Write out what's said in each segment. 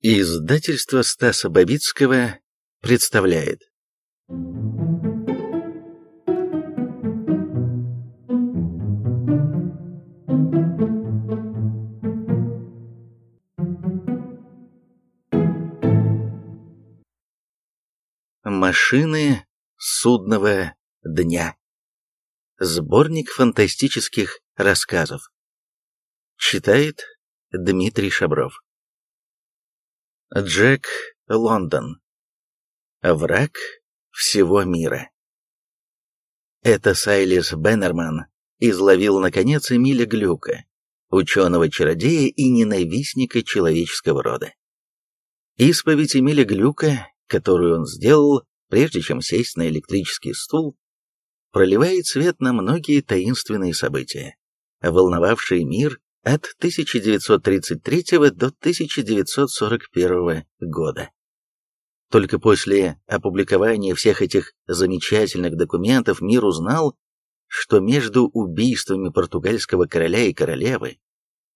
Издательство Стаса Бабицкого представляет. Машины судного дня Сборник фантастических рассказов Читает Дмитрий Шабров Джек Лондон. Враг всего мира. Это Сайлис Беннерман изловил, наконец, Эмиля Глюка, ученого-чародея и ненавистника человеческого рода. Исповедь Эмиля Глюка, которую он сделал, прежде чем сесть на электрический стул, проливает свет на многие таинственные события, волновавшие мир от 1933 до 1941 года. Только после опубликования всех этих замечательных документов мир узнал, что между убийствами португальского короля и королевы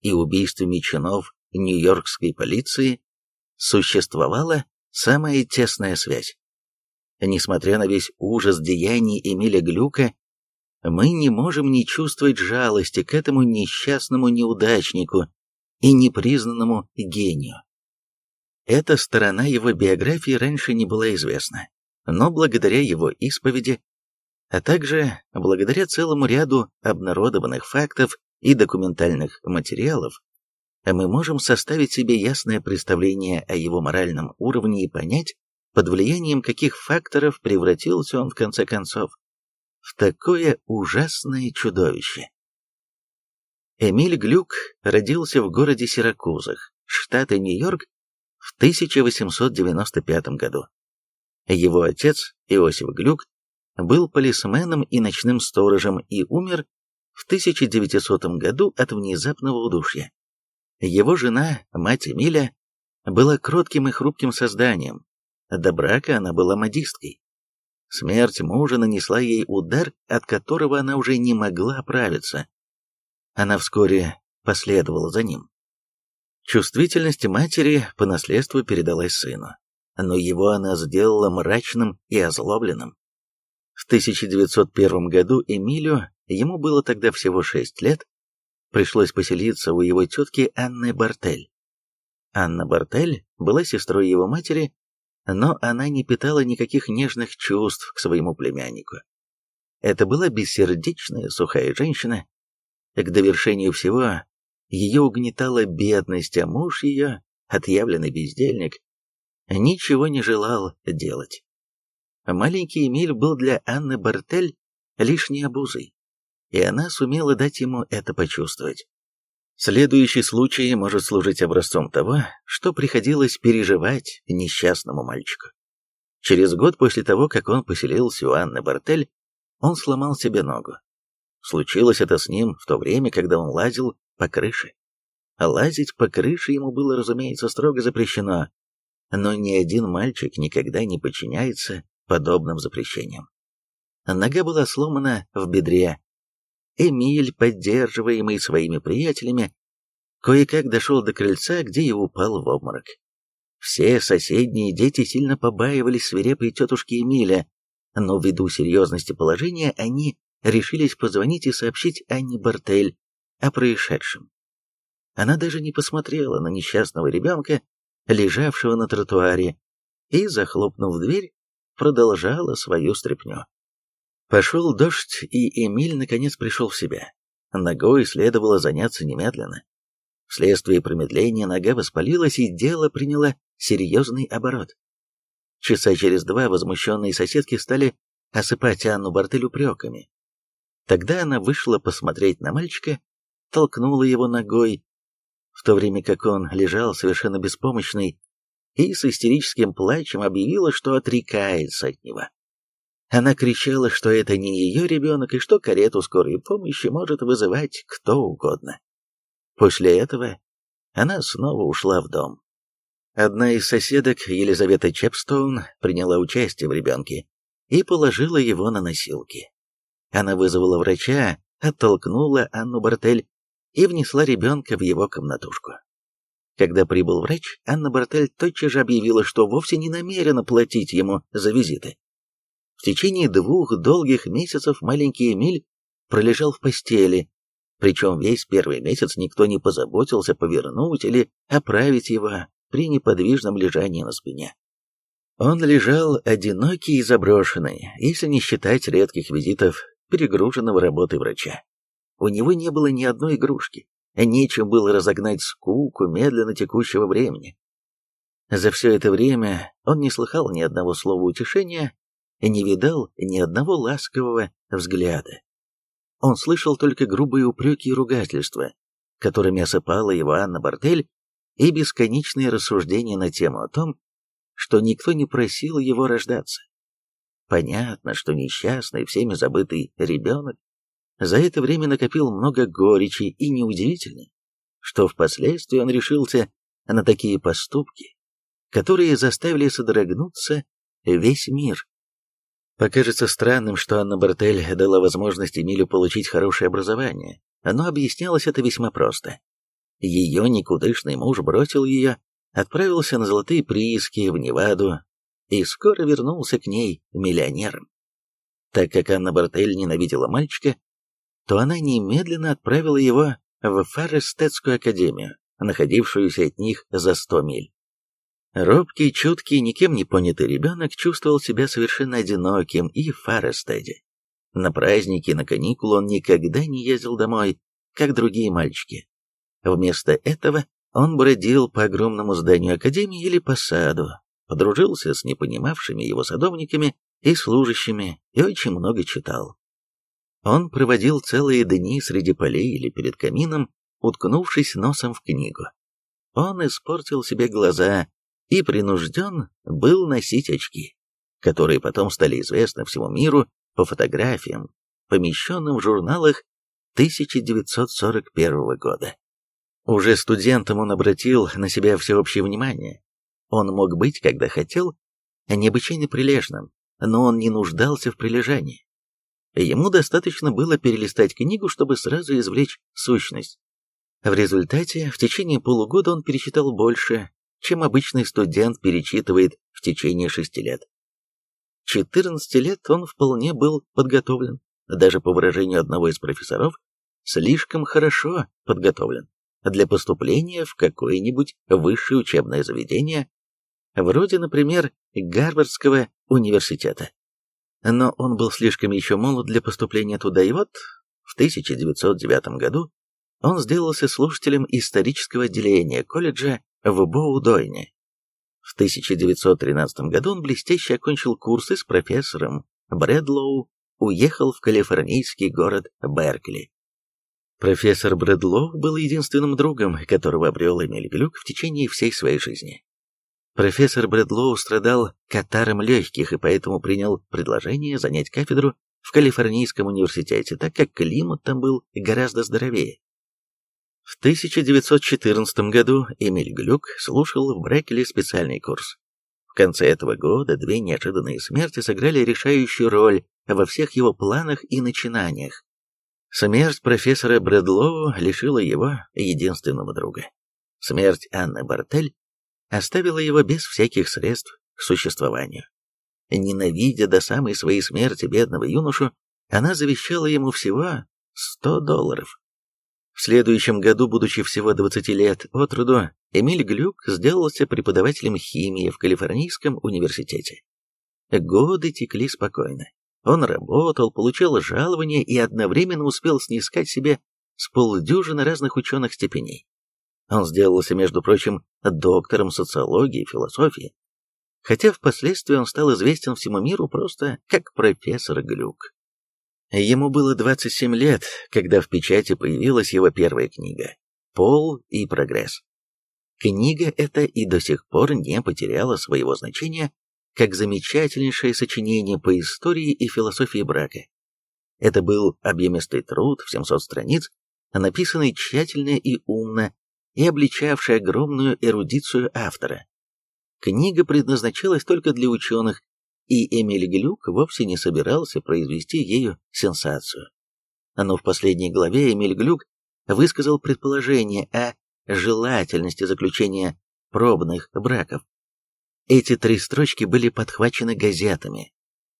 и убийствами чинов нью-йоркской полиции существовала самая тесная связь. Несмотря на весь ужас деяний Эмиля Глюка, мы не можем не чувствовать жалости к этому несчастному неудачнику и непризнанному гению. Эта сторона его биографии раньше не была известна, но благодаря его исповеди, а также благодаря целому ряду обнародованных фактов и документальных материалов, мы можем составить себе ясное представление о его моральном уровне и понять, под влиянием каких факторов превратился он в конце концов в такое ужасное чудовище. Эмиль Глюк родился в городе Сиракузах, штата Нью-Йорк, в 1895 году. Его отец, Иосиф Глюк, был полисменом и ночным сторожем и умер в 1900 году от внезапного удушья. Его жена, мать Эмиля, была кротким и хрупким созданием. До брака она была модисткой. Смерть мужа нанесла ей удар, от которого она уже не могла оправиться. Она вскоре последовала за ним. Чувствительность матери по наследству передалась сыну, но его она сделала мрачным и озлобленным. В 1901 году Эмилию, ему было тогда всего 6 лет, пришлось поселиться у его тетки Анны Бартель. Анна Бартель была сестрой его матери но она не питала никаких нежных чувств к своему племяннику. Это была бессердечная, сухая женщина. К довершению всего ее угнетала бедность, а муж ее, отъявленный бездельник, ничего не желал делать. Маленький Эмиль был для Анны Бартель лишней обузой, и она сумела дать ему это почувствовать. Следующий случай может служить образцом того, что приходилось переживать несчастному мальчику. Через год после того, как он поселился у Анны Бартель, он сломал себе ногу. Случилось это с ним в то время, когда он лазил по крыше. Лазить по крыше ему было, разумеется, строго запрещено, но ни один мальчик никогда не подчиняется подобным запрещениям. Нога была сломана в бедре, Эмиль, поддерживаемый своими приятелями, кое-как дошел до крыльца, где и упал в обморок. Все соседние дети сильно побаивались свирепой тетушки Эмиля, но ввиду серьезности положения они решились позвонить и сообщить Анне Бартель о происшедшем. Она даже не посмотрела на несчастного ребенка, лежавшего на тротуаре, и, захлопнув дверь, продолжала свою стряпню. Пошел дождь, и Эмиль наконец пришел в себя. Ногой следовало заняться немедленно. Вследствие промедления нога воспалилась, и дело приняло серьезный оборот. Часа через два возмущенные соседки стали осыпать Анну Бартель упреками. Тогда она вышла посмотреть на мальчика, толкнула его ногой, в то время как он лежал совершенно беспомощный, и с истерическим плачем объявила, что отрекается от него. Она кричала, что это не ее ребенок и что карету скорой помощи может вызывать кто угодно. После этого она снова ушла в дом. Одна из соседок, Елизавета Чепстоун, приняла участие в ребенке и положила его на носилки. Она вызвала врача, оттолкнула Анну Бартель и внесла ребенка в его комнатушку. Когда прибыл врач, Анна Бартель тотчас же объявила, что вовсе не намерена платить ему за визиты. В течение двух долгих месяцев маленький Эмиль пролежал в постели, причем весь первый месяц никто не позаботился повернуть или оправить его при неподвижном лежании на спине. Он лежал одинокий и заброшенный, если не считать редких визитов перегруженного работой врача. У него не было ни одной игрушки, нечем было разогнать скуку медленно текущего времени. За все это время он не слыхал ни одного слова утешения не видал ни одного ласкового взгляда. Он слышал только грубые упреки и ругательства, которыми осыпала его Анна Бартель, и бесконечные рассуждения на тему о том, что никто не просил его рождаться. Понятно, что несчастный, всеми забытый ребенок за это время накопил много горечи, и неудивительно, что впоследствии он решился на такие поступки, которые заставили содрогнуться весь мир. Покажется странным, что Анна Бартель дала возможность Эмилю получить хорошее образование, но объяснялось это весьма просто. Ее никудышный муж бросил ее, отправился на золотые прииски в Неваду и скоро вернулся к ней миллионером. Так как Анна Бартель ненавидела мальчика, то она немедленно отправила его в Фарестетскую академию, находившуюся от них за сто миль. Робкий, чуткий, никем не понятый ребенок чувствовал себя совершенно одиноким и в Фарестеде. На праздники, на каникулы он никогда не ездил домой, как другие мальчики. Вместо этого он бродил по огромному зданию академии или по саду, подружился с непонимавшими его садовниками и служащими и очень много читал. Он проводил целые дни среди полей или перед камином, уткнувшись носом в книгу. Он испортил себе глаза и принужден был носить очки, которые потом стали известны всему миру по фотографиям, помещенным в журналах 1941 года. Уже студентом он обратил на себя всеобщее внимание. Он мог быть, когда хотел, необычайно прилежным, но он не нуждался в прилежании. Ему достаточно было перелистать книгу, чтобы сразу извлечь сущность. В результате, в течение полугода он перечитал больше, чем обычный студент перечитывает в течение шести лет. 14 лет он вполне был подготовлен, даже по выражению одного из профессоров, слишком хорошо подготовлен для поступления в какое-нибудь высшее учебное заведение, вроде, например, Гарвардского университета но он был слишком еще молод для поступления туда, и вот в 1909 году он сделался слушателем исторического отделения колледжа в Боудойне. В 1913 году он блестяще окончил курсы с профессором Брэдлоу, уехал в калифорнийский город Беркли. Профессор Брэдлоу был единственным другом, которого обрел Эмиль Глюк в течение всей своей жизни. Профессор Брэдлоу страдал катаром легких и поэтому принял предложение занять кафедру в Калифорнийском университете, так как климат там был гораздо здоровее. В 1914 году Эмиль Глюк слушал в Брекеле специальный курс. В конце этого года две неожиданные смерти сыграли решающую роль во всех его планах и начинаниях. Смерть профессора Брэдлоу лишила его единственного друга. Смерть Анны Бартель оставила его без всяких средств к существованию. Ненавидя до самой своей смерти бедного юношу, она завещала ему всего 100 долларов. В следующем году, будучи всего 20 лет от роду, Эмиль Глюк сделался преподавателем химии в Калифорнийском университете. Годы текли спокойно. Он работал, получал жалования и одновременно успел снискать себе с полдюжины разных ученых степеней. Он сделался, между прочим, доктором социологии и философии, хотя впоследствии он стал известен всему миру просто как профессор Глюк. Ему было 27 лет, когда в печати появилась его первая книга «Пол и прогресс». Книга эта и до сих пор не потеряла своего значения как замечательнейшее сочинение по истории и философии брака. Это был объемистый труд в 700 страниц, написанный тщательно и умно и обличавший огромную эрудицию автора. Книга предназначалась только для ученых и Эмиль Глюк вовсе не собирался произвести ею сенсацию. Но в последней главе Эмиль Глюк высказал предположение о желательности заключения пробных браков. Эти три строчки были подхвачены газетами,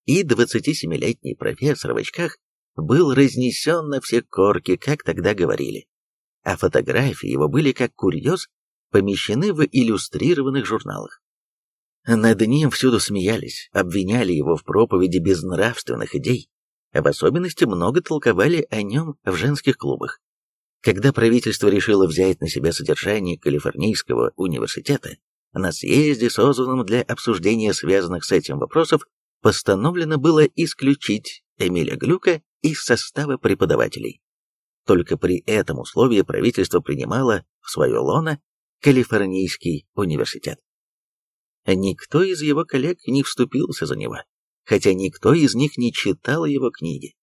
и 27-летний профессор в очках был разнесен на все корки, как тогда говорили. А фотографии его были как курьез помещены в иллюстрированных журналах. Над ним всюду смеялись, обвиняли его в проповеди безнравственных идей, а в особенности много толковали о нем в женских клубах. Когда правительство решило взять на себя содержание Калифорнийского университета, на съезде, созданном для обсуждения связанных с этим вопросов, постановлено было исключить Эмиля Глюка из состава преподавателей. Только при этом условии правительство принимало в свое лоно Калифорнийский университет. Никто из его коллег не вступился за него, хотя никто из них не читал его книги.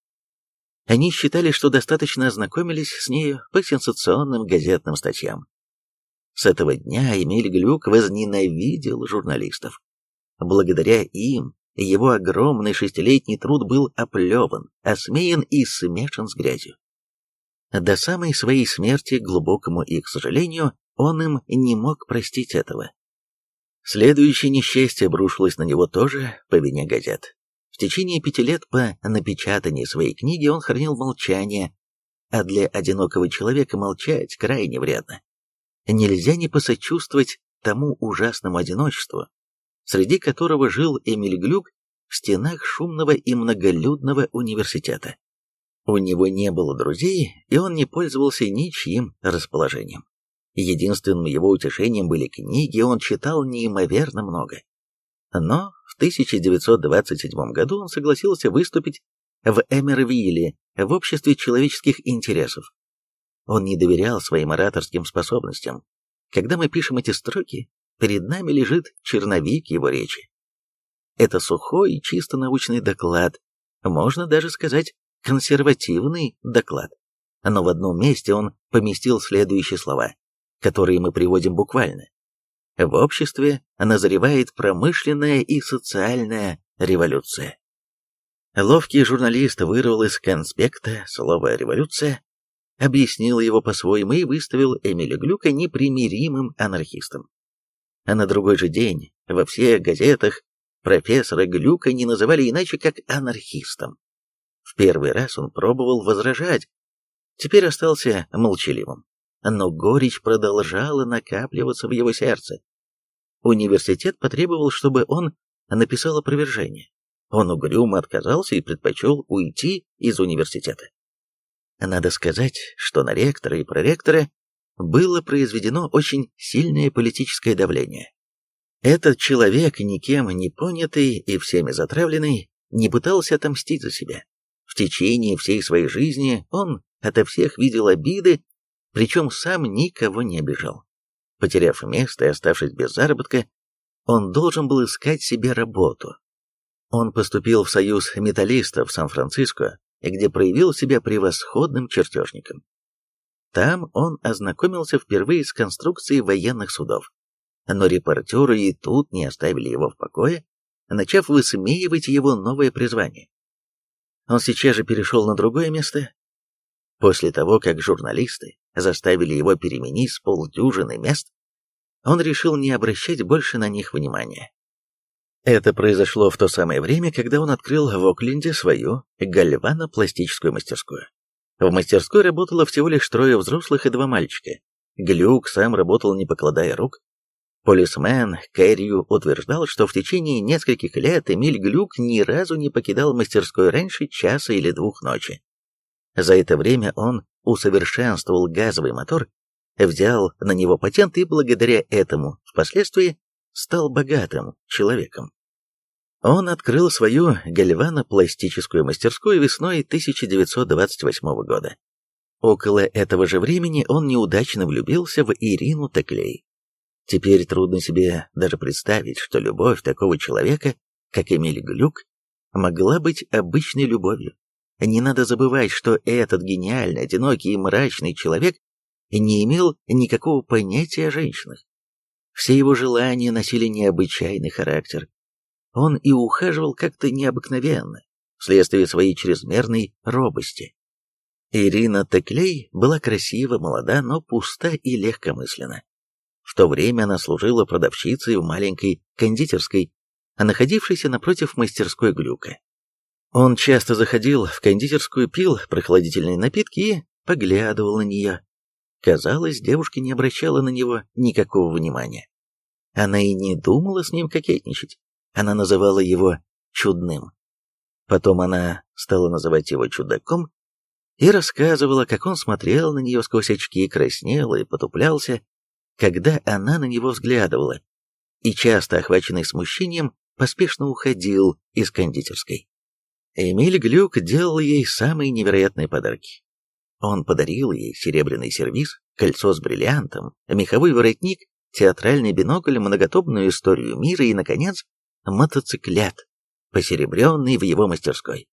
Они считали, что достаточно ознакомились с нею по сенсационным газетным статьям. С этого дня Эмиль Глюк возненавидел журналистов. Благодаря им его огромный шестилетний труд был оплеван, осмеян и смешан с грязью. До самой своей смерти, глубокому и, к сожалению, он им не мог простить этого. Следующее несчастье обрушилось на него тоже по вине газет. В течение пяти лет по напечатании своей книги он хранил молчание, а для одинокого человека молчать крайне вредно. Нельзя не посочувствовать тому ужасному одиночеству, среди которого жил Эмиль Глюк в стенах шумного и многолюдного университета. У него не было друзей, и он не пользовался ничьим расположением. Единственным его утешением были книги, он читал неимоверно много. Но в 1927 году он согласился выступить в Эмервилле в обществе человеческих интересов. Он не доверял своим ораторским способностям. Когда мы пишем эти строки, перед нами лежит черновик его речи. Это сухой и чисто научный доклад, можно даже сказать консервативный доклад. Но в одном месте он поместил следующие слова которые мы приводим буквально. В обществе назревает промышленная и социальная революция. Ловкий журналист вырвал из конспекта слово «революция», объяснил его по-своему и выставил Эмиля Глюка непримиримым анархистом. А на другой же день во всех газетах профессора Глюка не называли иначе, как анархистом. В первый раз он пробовал возражать, теперь остался молчаливым но горечь продолжала накапливаться в его сердце. Университет потребовал, чтобы он написал опровержение. Он угрюмо отказался и предпочел уйти из университета. Надо сказать, что на ректора и проректора было произведено очень сильное политическое давление. Этот человек, никем не понятый и всеми затравленный, не пытался отомстить за себя. В течение всей своей жизни он ото всех видел обиды причем сам никого не обижал. Потеряв место и оставшись без заработка, он должен был искать себе работу. Он поступил в союз металлистов в Сан-Франциско, где проявил себя превосходным чертежником. Там он ознакомился впервые с конструкцией военных судов. Но репортеры и тут не оставили его в покое, начав высмеивать его новое призвание. Он сейчас же перешел на другое место. После того, как журналисты заставили его переменить с полдюжины мест, он решил не обращать больше на них внимания. Это произошло в то самое время, когда он открыл в Окленде свою гальвано-пластическую мастерскую. В мастерской работало всего лишь трое взрослых и два мальчика. Глюк сам работал не покладая рук. Полисмен Кэррию утверждал, что в течение нескольких лет Эмиль Глюк ни разу не покидал мастерской раньше часа или двух ночи. За это время он усовершенствовал газовый мотор, взял на него патент и благодаря этому впоследствии стал богатым человеком. Он открыл свою гальвано-пластическую мастерскую весной 1928 года. Около этого же времени он неудачно влюбился в Ирину Теклей. Теперь трудно себе даже представить, что любовь такого человека, как Эмиль Глюк, могла быть обычной любовью. Не надо забывать, что этот гениальный, одинокий и мрачный человек не имел никакого понятия о женщинах. Все его желания носили необычайный характер. он и ухаживал как-то необыкновенно, вследствие своей чрезмерной робости. Ирина Теклей была красива, молода, но пуста и легкомысленна. В то время она служила продавщицей в маленькой кондитерской, находившейся напротив мастерской Глюка. Он часто заходил в кондитерскую, пил прохладительные напитки и поглядывал на нее. Казалось, девушка не обращала на него никакого внимания. Она и не думала с ним кокетничать. Она называла его чудным. Потом она стала называть его чудаком и рассказывала, как он смотрел на нее сквозь очки, краснел и потуплялся, когда она на него взглядывала, и часто, охваченный смущением, поспешно уходил из кондитерской. Эмиль Глюк делал ей самые невероятные подарки. Он подарил ей серебряный сервиз, кольцо с бриллиантом, меховой воротник, театральный бинокль, многотопную историю мира и, наконец, мотоциклет, посеребренный в его мастерской.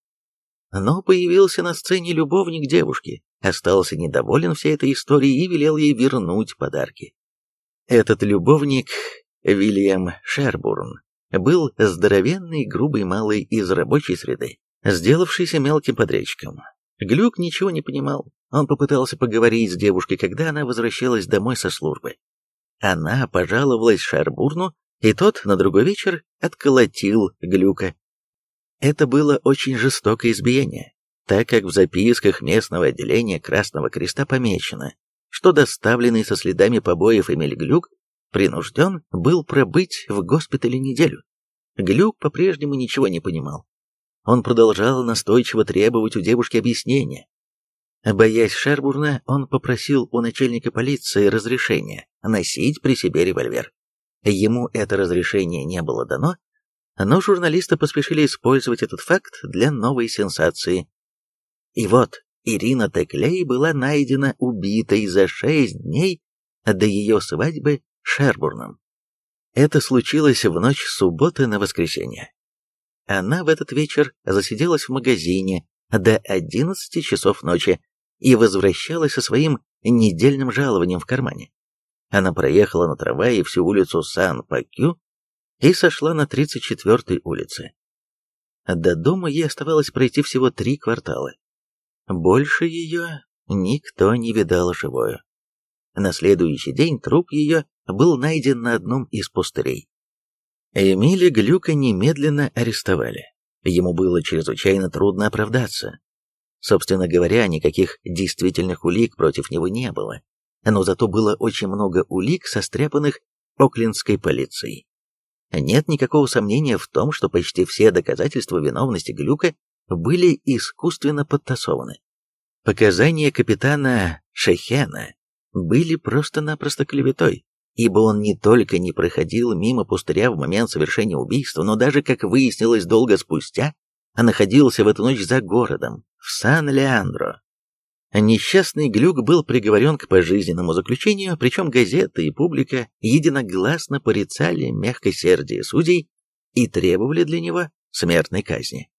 Но появился на сцене любовник девушки, остался недоволен всей этой историей и велел ей вернуть подарки. Этот любовник, Вильям Шербурн, был здоровенный, грубый малый из рабочей среды, сделавшийся мелким подрядчиком. Глюк ничего не понимал. Он попытался поговорить с девушкой, когда она возвращалась домой со службы. Она пожаловалась Шарбурну, и тот на другой вечер отколотил Глюка. Это было очень жестокое избиение, так как в записках местного отделения Красного Креста помечено, что доставленный со следами побоев Эмиль Глюк принужден был пробыть в госпитале неделю. Глюк по-прежнему ничего не понимал. Он продолжал настойчиво требовать у девушки объяснения. Боясь Шербурна, он попросил у начальника полиции разрешения носить при себе револьвер. Ему это разрешение не было дано, но журналисты поспешили использовать этот факт для новой сенсации. И вот Ирина Теклей была найдена убитой за шесть дней до ее свадьбы Шербурном. Это случилось в ночь субботы на воскресенье. Она в этот вечер засиделась в магазине до 11 часов ночи и возвращалась со своим недельным жалованием в кармане. Она проехала на трамвае всю улицу Сан-Пакю и сошла на 34-й улице. До дома ей оставалось пройти всего три квартала. Больше ее никто не видал живою. На следующий день труп ее был найден на одном из пустырей. Эмиля Глюка немедленно арестовали. Ему было чрезвычайно трудно оправдаться. Собственно говоря, никаких действительных улик против него не было, но зато было очень много улик, состряпанных Оклендской полицией. Нет никакого сомнения в том, что почти все доказательства виновности Глюка были искусственно подтасованы. Показания капитана Шехена были просто-напросто клеветой ибо он не только не проходил мимо пустыря в момент совершения убийства, но даже, как выяснилось долго спустя, а находился в эту ночь за городом, в Сан-Леандро. Несчастный Глюк был приговорен к пожизненному заключению, причем газеты и публика единогласно порицали мягкосердие судей и требовали для него смертной казни.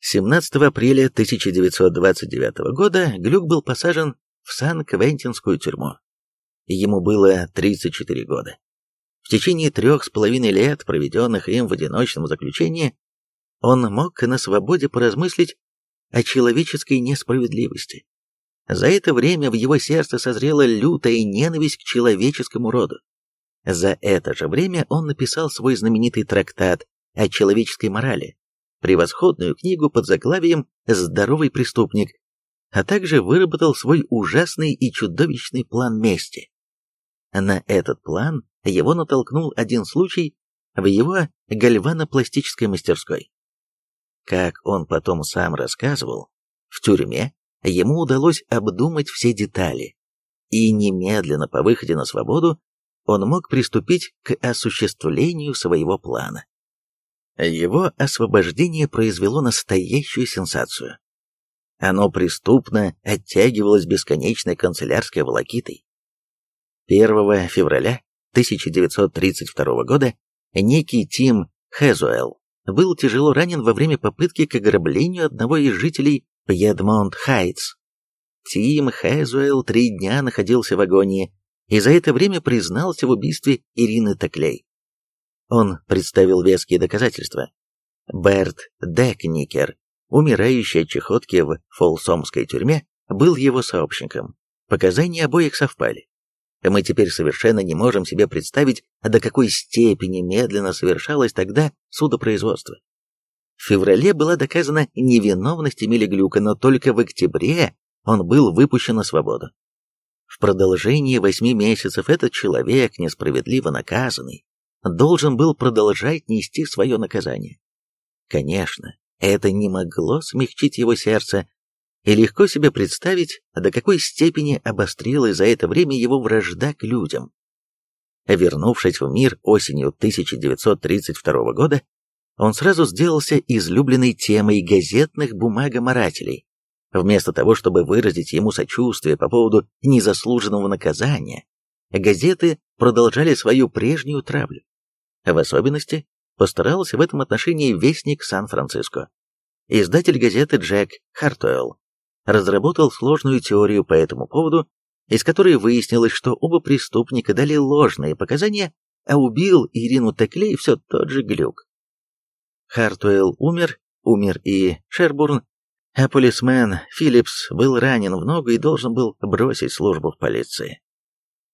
17 апреля 1929 года Глюк был посажен в Сан-Квентинскую тюрьму. Ему было 34 года. В течение трех с половиной лет, проведенных им в одиночном заключении, он мог на свободе поразмыслить о человеческой несправедливости. За это время в его сердце созрела лютая ненависть к человеческому роду. За это же время он написал свой знаменитый трактат о человеческой морали, превосходную книгу под заглавием «Здоровый преступник», а также выработал свой ужасный и чудовищный план мести. На этот план его натолкнул один случай в его гальванопластической мастерской. Как он потом сам рассказывал, в тюрьме ему удалось обдумать все детали, и немедленно по выходе на свободу он мог приступить к осуществлению своего плана. Его освобождение произвело настоящую сенсацию. Оно преступно оттягивалось бесконечной канцелярской волокитой. 1 февраля 1932 года некий Тим Хезуэлл был тяжело ранен во время попытки к ограблению одного из жителей Пьедмонт-Хайтс. Тим Хезуэлл три дня находился в агонии и за это время признался в убийстве Ирины Токлей. Он представил веские доказательства. Берт Декникер, умирающий от чехотки в Фолсомской тюрьме, был его сообщником. Показания обоих совпали. Мы теперь совершенно не можем себе представить, до какой степени медленно совершалось тогда судопроизводство. В феврале была доказана невиновность Эмили Глюка, но только в октябре он был выпущен на свободу. В продолжении восьми месяцев этот человек, несправедливо наказанный, должен был продолжать нести свое наказание. Конечно, это не могло смягчить его сердце, и легко себе представить, до какой степени обострилась за это время его вражда к людям. Вернувшись в мир осенью 1932 года, он сразу сделался излюбленной темой газетных бумагоморателей. Вместо того, чтобы выразить ему сочувствие по поводу незаслуженного наказания, газеты продолжали свою прежнюю травлю. В особенности постарался в этом отношении вестник Сан-Франциско. Издатель газеты Джек Хартуэлл разработал сложную теорию по этому поводу, из которой выяснилось, что оба преступника дали ложные показания, а убил Ирину Теклей все тот же Глюк. Хартуэлл умер, умер и Шербурн, а полисмен Филлипс был ранен в ногу и должен был бросить службу в полиции.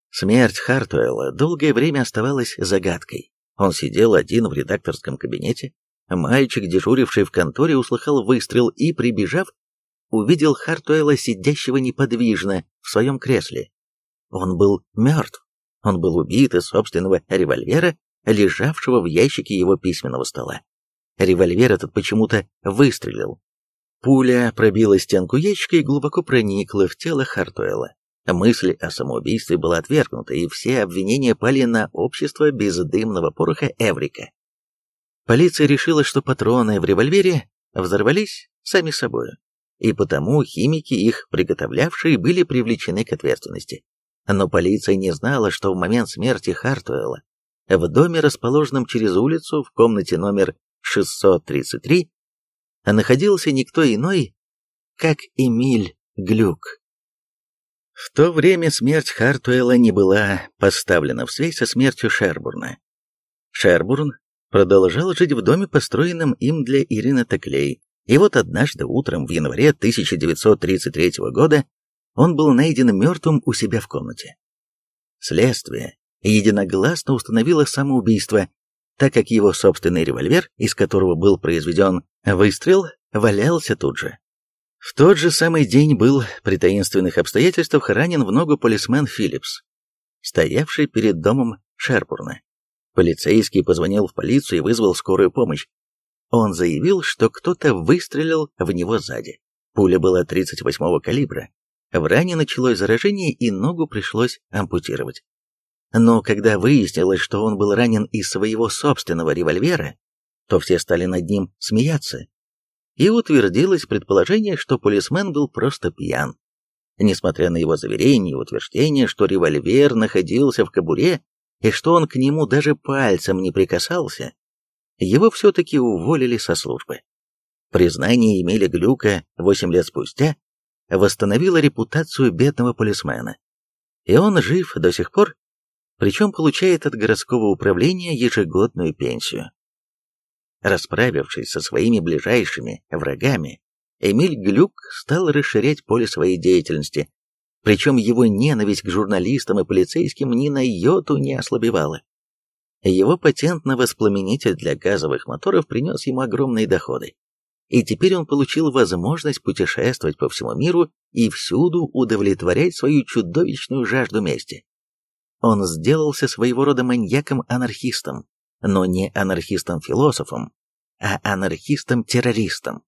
Смерть Хартуэлла долгое время оставалась загадкой. Он сидел один в редакторском кабинете, мальчик, дежуривший в конторе, услыхал выстрел и, прибежав, увидел Хартуэлла, сидящего неподвижно в своем кресле. Он был мертв. Он был убит из собственного револьвера, лежавшего в ящике его письменного стола. Револьвер этот почему-то выстрелил. Пуля пробила стенку ящика и глубоко проникла в тело Хартуэлла. Мысль о самоубийстве была отвергнута, и все обвинения пали на общество бездымного пороха Эврика. Полиция решила, что патроны в револьвере взорвались сами собой и потому химики, их приготовлявшие, были привлечены к ответственности. Но полиция не знала, что в момент смерти Хартуэлла в доме, расположенном через улицу, в комнате номер 633, находился никто иной, как Эмиль Глюк. В то время смерть Хартуэлла не была поставлена в связь со смертью Шербурна. Шербурн продолжал жить в доме, построенном им для Ирины Теклей, и вот однажды утром в январе 1933 года он был найден мертвым у себя в комнате. Следствие единогласно установило самоубийство, так как его собственный револьвер, из которого был произведен выстрел, валялся тут же. В тот же самый день был при таинственных обстоятельствах ранен в ногу полисмен Филлипс, стоявший перед домом Шербурна. Полицейский позвонил в полицию и вызвал скорую помощь. Он заявил, что кто-то выстрелил в него сзади. Пуля была 38-го калибра. В ране началось заражение, и ногу пришлось ампутировать. Но когда выяснилось, что он был ранен из своего собственного револьвера, то все стали над ним смеяться. И утвердилось предположение, что полисмен был просто пьян. Несмотря на его заверения и утверждения, что револьвер находился в кобуре, и что он к нему даже пальцем не прикасался, его все-таки уволили со службы. Признание Эмиля Глюка 8 лет спустя восстановило репутацию бедного полисмена. И он жив до сих пор, причем получает от городского управления ежегодную пенсию. Расправившись со своими ближайшими врагами, Эмиль Глюк стал расширять поле своей деятельности, причем его ненависть к журналистам и полицейским ни на йоту не ослабевала. Его патент на воспламенитель для газовых моторов принес ему огромные доходы. И теперь он получил возможность путешествовать по всему миру и всюду удовлетворять свою чудовищную жажду мести. Он сделался своего рода маньяком-анархистом, но не анархистом-философом, а анархистом-террористом.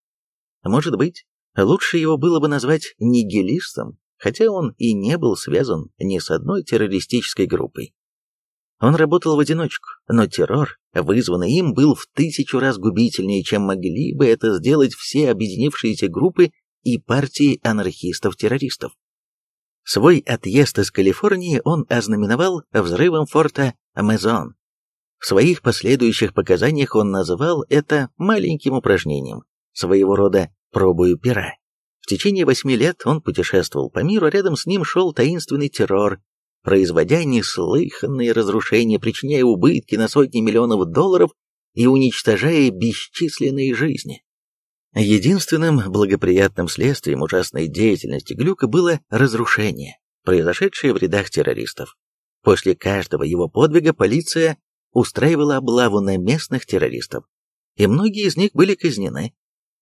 Может быть, лучше его было бы назвать нигилистом, хотя он и не был связан ни с одной террористической группой. Он работал в одиночку, но террор, вызванный им, был в тысячу раз губительнее, чем могли бы это сделать все объединившиеся группы и партии анархистов-террористов. Свой отъезд из Калифорнии он ознаменовал взрывом форта Мезон. В своих последующих показаниях он называл это маленьким упражнением, своего рода пробою пера. В течение восьми лет он путешествовал по миру, а рядом с ним шел таинственный террор, производя неслыханные разрушения, причиняя убытки на сотни миллионов долларов и уничтожая бесчисленные жизни. Единственным благоприятным следствием ужасной деятельности Глюка было разрушение, произошедшее в рядах террористов. После каждого его подвига полиция устраивала облаву на местных террористов, и многие из них были казнены.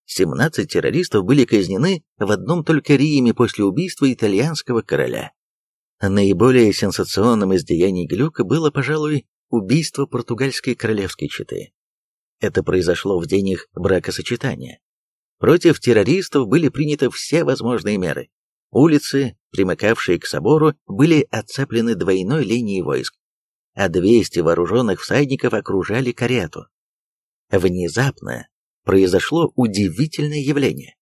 17 террористов были казнены в одном только Риме после убийства итальянского короля. Наиболее сенсационным из деяний Глюка было, пожалуй, убийство португальской королевской четы. Это произошло в день их бракосочетания. Против террористов были приняты все возможные меры. Улицы, примыкавшие к собору, были оцеплены двойной линией войск, а 200 вооруженных всадников окружали карету. Внезапно произошло удивительное явление.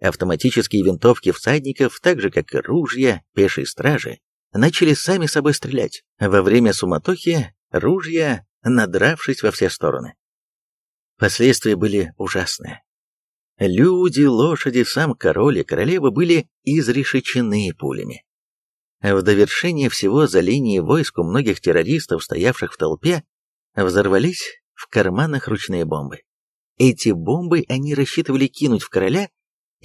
Автоматические винтовки всадников, так же как и ружья пешей стражи, начали сами собой стрелять. Во время суматохи ружья, надравшись во все стороны. Последствия были ужасные. Люди, лошади, сам король и королева были изрешечены пулями. В довершение всего за линией войск у многих террористов, стоявших в толпе, взорвались в карманах ручные бомбы. Эти бомбы они рассчитывали кинуть в короля,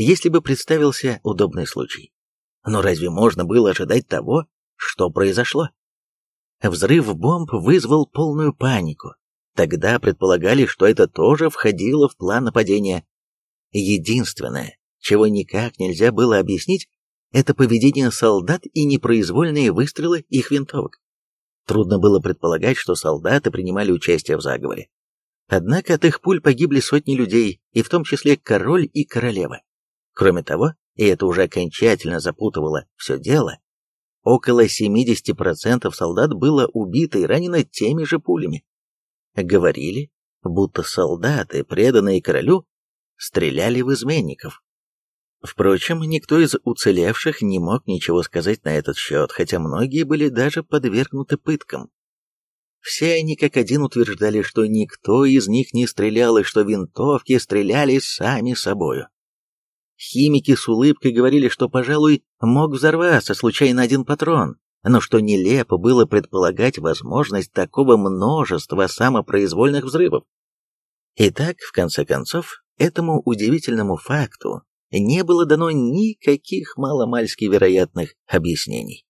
если бы представился удобный случай. Но разве можно было ожидать того, что произошло? Взрыв бомб вызвал полную панику. Тогда предполагали, что это тоже входило в план нападения. Единственное, чего никак нельзя было объяснить, это поведение солдат и непроизвольные выстрелы их винтовок. Трудно было предполагать, что солдаты принимали участие в заговоре. Однако от их пуль погибли сотни людей, и в том числе король и королева. Кроме того, и это уже окончательно запутывало все дело, около 70% солдат было убито и ранено теми же пулями. Говорили, будто солдаты, преданные королю, стреляли в изменников. Впрочем, никто из уцелевших не мог ничего сказать на этот счет, хотя многие были даже подвергнуты пыткам. Все они как один утверждали, что никто из них не стрелял и что винтовки стреляли сами собою. Химики с улыбкой говорили, что, пожалуй, мог взорваться случайно один патрон, но что нелепо было предполагать возможность такого множества самопроизвольных взрывов. Итак, в конце концов, этому удивительному факту не было дано никаких маломальски вероятных объяснений.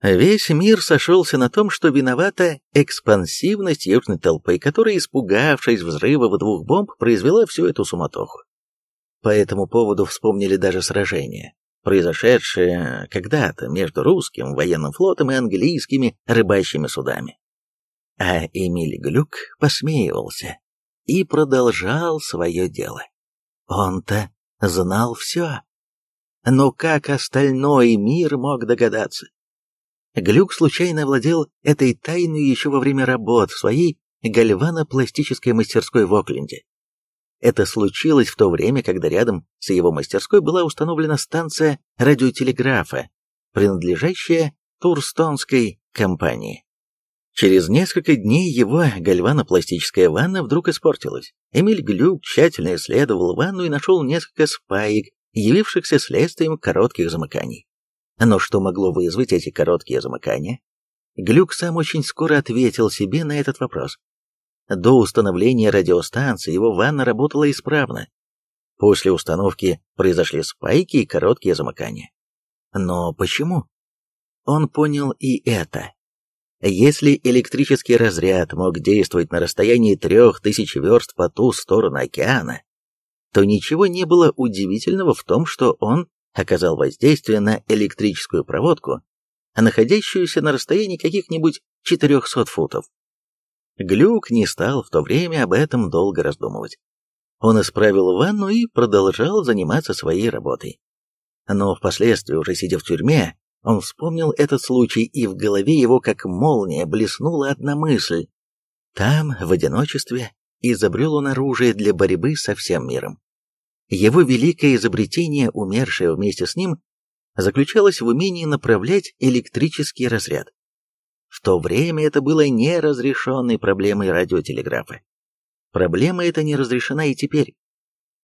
Весь мир сошелся на том, что виновата экспансивность южной толпы, которая, испугавшись взрыва двух бомб, произвела всю эту суматоху. По этому поводу вспомнили даже сражение, произошедшее когда-то между русским военным флотом и английскими рыбачьими судами. А Эмиль Глюк посмеивался и продолжал свое дело. Он-то знал все. Но как остальной мир мог догадаться? Глюк случайно владел этой тайной еще во время работ в своей гальванопластической мастерской в Окленде. Это случилось в то время, когда рядом с его мастерской была установлена станция радиотелеграфа, принадлежащая Турстонской компании. Через несколько дней его гальванопластическая ванна вдруг испортилась. Эмиль Глюк тщательно исследовал ванну и нашел несколько спаек, явившихся следствием коротких замыканий. Но что могло вызвать эти короткие замыкания? Глюк сам очень скоро ответил себе на этот вопрос. До установления радиостанции его ванна работала исправно. После установки произошли спайки и короткие замыкания. Но почему? Он понял и это. Если электрический разряд мог действовать на расстоянии трех тысяч верст по ту сторону океана, то ничего не было удивительного в том, что он оказал воздействие на электрическую проводку, находящуюся на расстоянии каких-нибудь 400 футов. Глюк не стал в то время об этом долго раздумывать. Он исправил ванну и продолжал заниматься своей работой. Но впоследствии, уже сидя в тюрьме, он вспомнил этот случай, и в голове его, как молния, блеснула одна мысль. Там, в одиночестве, изобрел он оружие для борьбы со всем миром. Его великое изобретение, умершее вместе с ним, заключалось в умении направлять электрический разряд. В то время это было неразрешенной проблемой радиотелеграфа. Проблема эта не разрешена и теперь.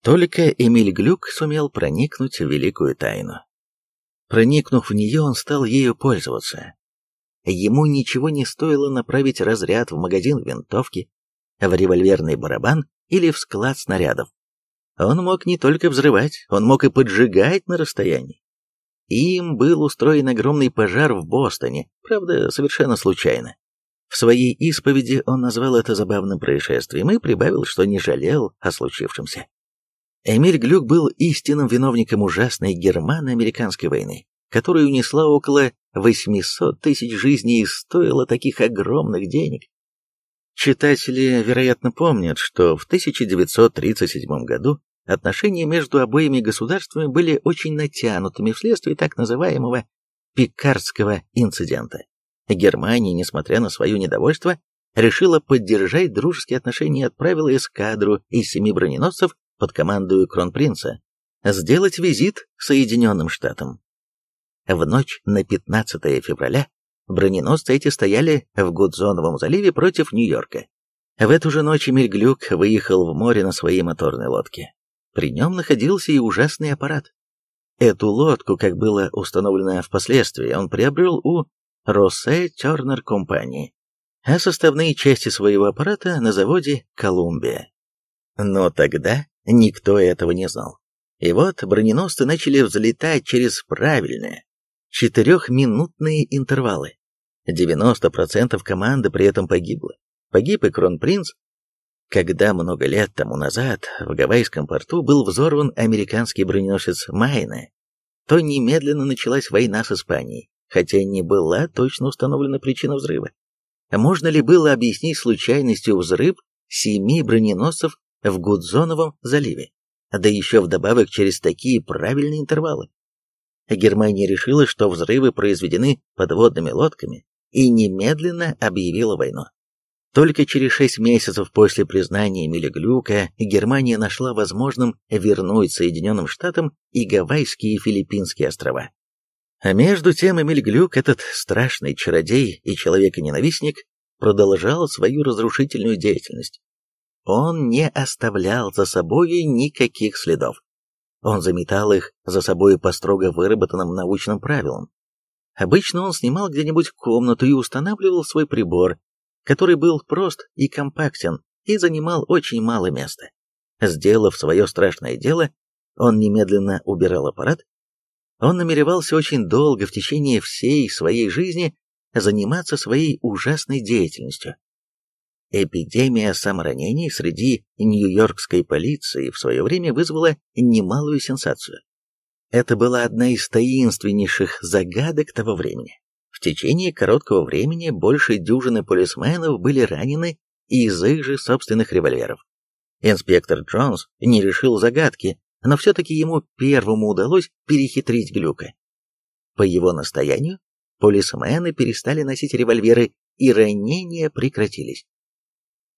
Только Эмиль Глюк сумел проникнуть в великую тайну. Проникнув в нее, он стал ею пользоваться. ему ничего не стоило направить разряд в магазин винтовки, в револьверный барабан или в склад снарядов. Он мог не только взрывать, он мог и поджигать на расстоянии. Им был устроен огромный пожар в Бостоне, правда, совершенно случайно. В своей исповеди он назвал это забавным происшествием и прибавил, что не жалел о случившемся. Эмиль Глюк был истинным виновником ужасной германо-американской войны, которая унесла около 800 тысяч жизней и стоила таких огромных денег. Читатели, вероятно, помнят, что в 1937 году отношения между обоими государствами были очень натянутыми вследствие так называемого Пикардского инцидента. Германия, несмотря на свое недовольство, решила поддержать дружеские отношения и отправила эскадру из семи броненосцев под командою кронпринца сделать визит Соединенным Штатам. В ночь на 15 февраля броненосцы эти стояли в Гудзоновом заливе против Нью-Йорка. В эту же ночь Эмиль выехал в море на своей моторной лодке. При нем находился и ужасный аппарат. Эту лодку, как было установлено впоследствии, он приобрел у Россе Тернер Компании, а составные части своего аппарата на заводе «Колумбия». Но тогда Никто этого не знал. И вот броненосцы начали взлетать через правильные, четырехминутные интервалы. 90% команды при этом погибло. Погиб и кронпринц. Когда много лет тому назад в Гавайском порту был взорван американский броненосец Майна, то немедленно началась война с Испанией, хотя не была точно установлена причина взрыва. Можно ли было объяснить случайностью взрыв семи броненосцев в Гудзоновом заливе, да еще вдобавок через такие правильные интервалы. Германия решила, что взрывы произведены подводными лодками и немедленно объявила войну. Только через шесть месяцев после признания Милеглюка Германия нашла возможным вернуть Соединенным Штатам и Гавайские и Филиппинские острова. А между тем Эмиль этот страшный чародей и человеконенавистник, продолжал свою разрушительную деятельность он не оставлял за собой никаких следов. Он заметал их за собой по строго выработанным научным правилам. Обычно он снимал где-нибудь комнату и устанавливал свой прибор, который был прост и компактен и занимал очень мало места. Сделав свое страшное дело, он немедленно убирал аппарат. Он намеревался очень долго в течение всей своей жизни заниматься своей ужасной деятельностью. Эпидемия саморанений среди нью-йоркской полиции в свое время вызвала немалую сенсацию. Это была одна из таинственнейших загадок того времени. В течение короткого времени больше дюжины полисменов были ранены из их же собственных револьверов. Инспектор Джонс не решил загадки, но все-таки ему первому удалось перехитрить Глюка. По его настоянию, полисмены перестали носить револьверы, и ранения прекратились.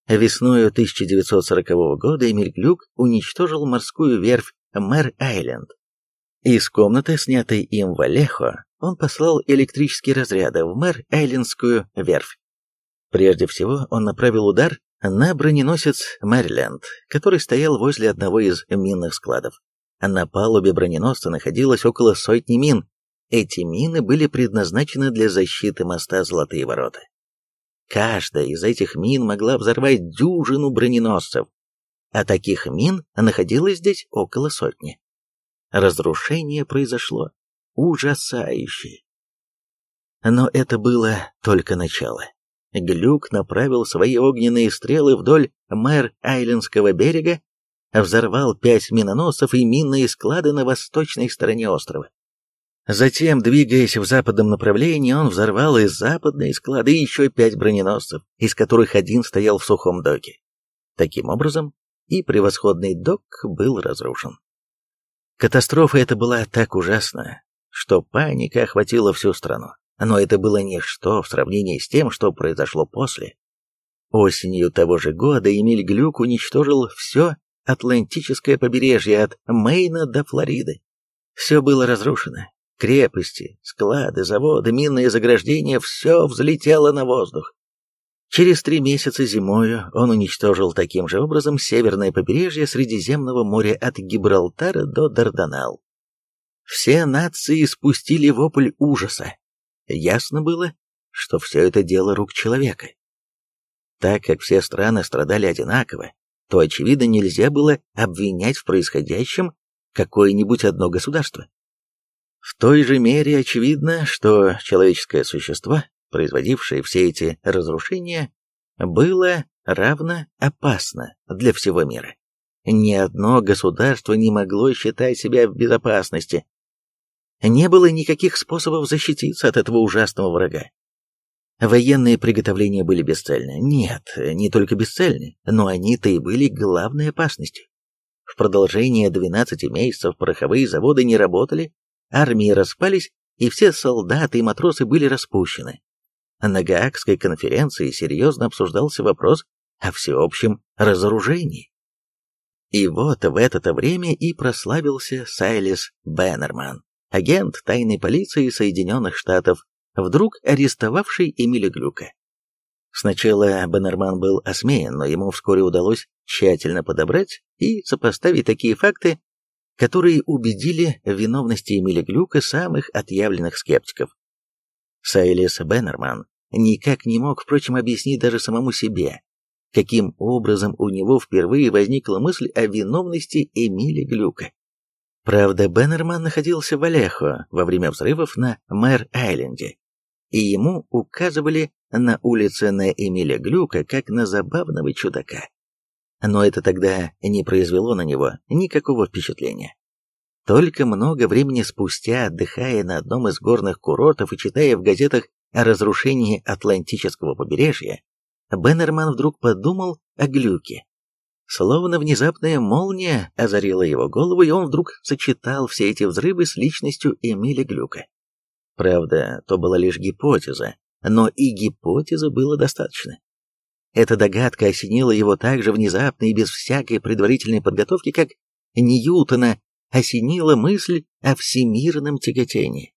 Весною 1940 года Эмиль Глюк уничтожил морскую верфь Мэр-Айленд. Из комнаты, снятой им в Алехо, он послал электрические разряды в Мэр-Айлендскую верфь. Прежде всего, он направил удар на броненосец Мэриленд, который стоял возле одного из минных складов. На палубе броненосца находилось около сотни мин. Эти мины были предназначены для защиты моста Золотые ворота. Каждая из этих мин могла взорвать дюжину броненосцев, а таких мин находилось здесь около сотни. Разрушение произошло ужасающее. Но это было только начало. Глюк направил свои огненные стрелы вдоль мэр-айлендского берега, взорвал пять миноносцев и минные склады на восточной стороне острова. Затем, двигаясь в западном направлении, он взорвал и западные склады еще пять броненосцев, из которых один стоял в сухом доке. Таким образом, и превосходный док был разрушен. Катастрофа эта была так ужасна, что паника охватила всю страну. Но это было ничто в сравнении с тем, что произошло после. Осенью того же года Эмиль Глюк уничтожил все Атлантическое побережье от Мейна до Флориды. Все было разрушено, Крепости, склады, заводы, минные заграждения – все взлетело на воздух. Через три месяца зимою он уничтожил таким же образом северное побережье Средиземного моря от Гибралтара до Дарданелл. Все нации спустили вопль ужаса. Ясно было, что все это дело рук человека. Так как все страны страдали одинаково, то, очевидно, нельзя было обвинять в происходящем какое-нибудь одно государство. В той же мере очевидно, что человеческое существо, производившее все эти разрушения, было равно опасно для всего мира. Ни одно государство не могло считать себя в безопасности. Не было никаких способов защититься от этого ужасного врага. Военные приготовления были бесцельны. Нет, не только бесцельны, но они-то и были главной опасностью. В продолжение 12 месяцев пороховые заводы не работали, армии распались, и все солдаты и матросы были распущены. На Гаагской конференции серьезно обсуждался вопрос о всеобщем разоружении. И вот в это время и прославился Сайлис Беннерман, агент тайной полиции Соединенных Штатов, вдруг арестовавший Эмиля Глюка. Сначала Беннерман был осмеян, но ему вскоре удалось тщательно подобрать и сопоставить такие факты, которые убедили в виновности Эмиля Глюка самых отъявленных скептиков. Сайлис Беннерман никак не мог, впрочем, объяснить даже самому себе, каким образом у него впервые возникла мысль о виновности Эмиля Глюка. Правда, Беннерман находился в Алехо во время взрывов на Мэр-Айленде, и ему указывали на улице на Эмиля Глюка как на забавного чудака. Но это тогда не произвело на него никакого впечатления. Только много времени спустя, отдыхая на одном из горных курортов и читая в газетах о разрушении Атлантического побережья, Беннерман вдруг подумал о глюке. Словно внезапная молния озарила его голову, и он вдруг сочетал все эти взрывы с личностью Эмиля Глюка. Правда, то была лишь гипотеза, но и гипотезы было достаточно. Эта догадка осенила его так же внезапно и без всякой предварительной подготовки, как Ньютона осенила мысль о всемирном тяготении.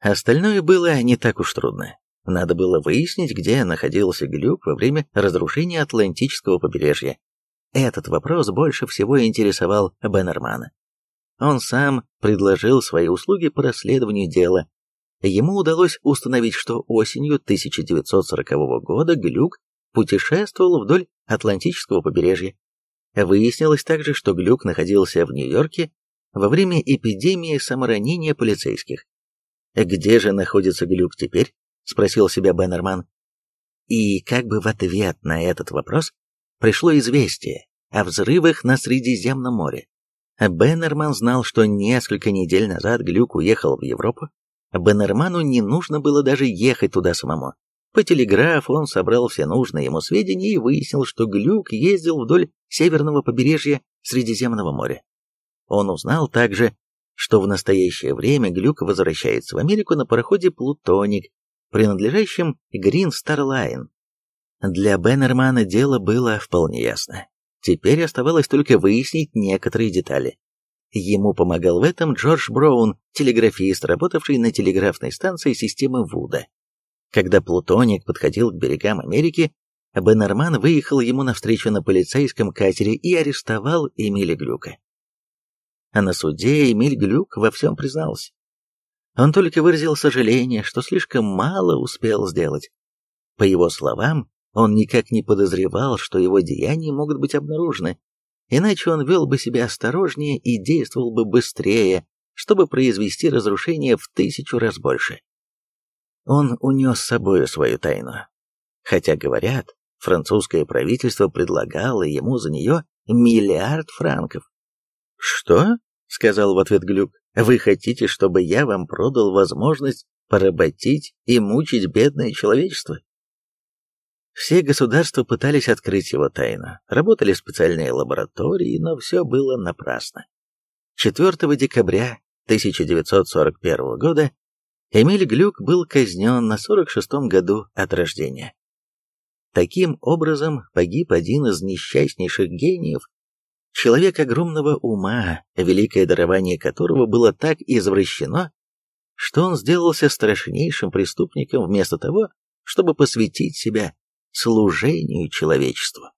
Остальное было не так уж трудно. Надо было выяснить, где находился глюк во время разрушения Атлантического побережья. Этот вопрос больше всего интересовал Беннермана. Он сам предложил свои услуги по расследованию дела. Ему удалось установить, что осенью 1940 года Глюк путешествовал вдоль Атлантического побережья. Выяснилось также, что Глюк находился в Нью-Йорке во время эпидемии саморанения полицейских. Где же находится Глюк теперь? — спросил себя Беннерман. И как бы в ответ на этот вопрос пришло известие о взрывах на Средиземном море. Беннерман знал, что несколько недель назад Глюк уехал в Европу. Беннерману не нужно было даже ехать туда самому. По телеграфу он собрал все нужные ему сведения и выяснил, что Глюк ездил вдоль северного побережья Средиземного моря. Он узнал также, что в настоящее время Глюк возвращается в Америку на пароходе «Плутоник», принадлежащим Green Star Line. Для Беннермана дело было вполне ясно. Теперь оставалось только выяснить некоторые детали. Ему помогал в этом Джордж Браун, телеграфист, работавший на телеграфной станции системы Вуда. Когда Плутоник подходил к берегам Америки, Беннерман выехал ему навстречу на полицейском катере и арестовал Эмиля Глюка. А на суде Эмиль Глюк во всем признался. Он только выразил сожаление, что слишком мало успел сделать. По его словам, он никак не подозревал, что его деяния могут быть обнаружены, иначе он вел бы себя осторожнее и действовал бы быстрее, чтобы произвести разрушение в тысячу раз больше. Он унес с собой свою тайну. Хотя, говорят, французское правительство предлагало ему за нее миллиард франков. «Что?» — сказал в ответ Глюк. Вы хотите, чтобы я вам продал возможность поработить и мучить бедное человечество? Все государства пытались открыть его тайну, работали специальные лаборатории, но все было напрасно. 4 декабря 1941 года Эмиль Глюк был казнен на 46-м году от рождения. Таким образом погиб один из несчастнейших гениев Человек огромного ума, великое дарование которого было так извращено, что он сделался страшнейшим преступником вместо того, чтобы посвятить себя служению человечеству.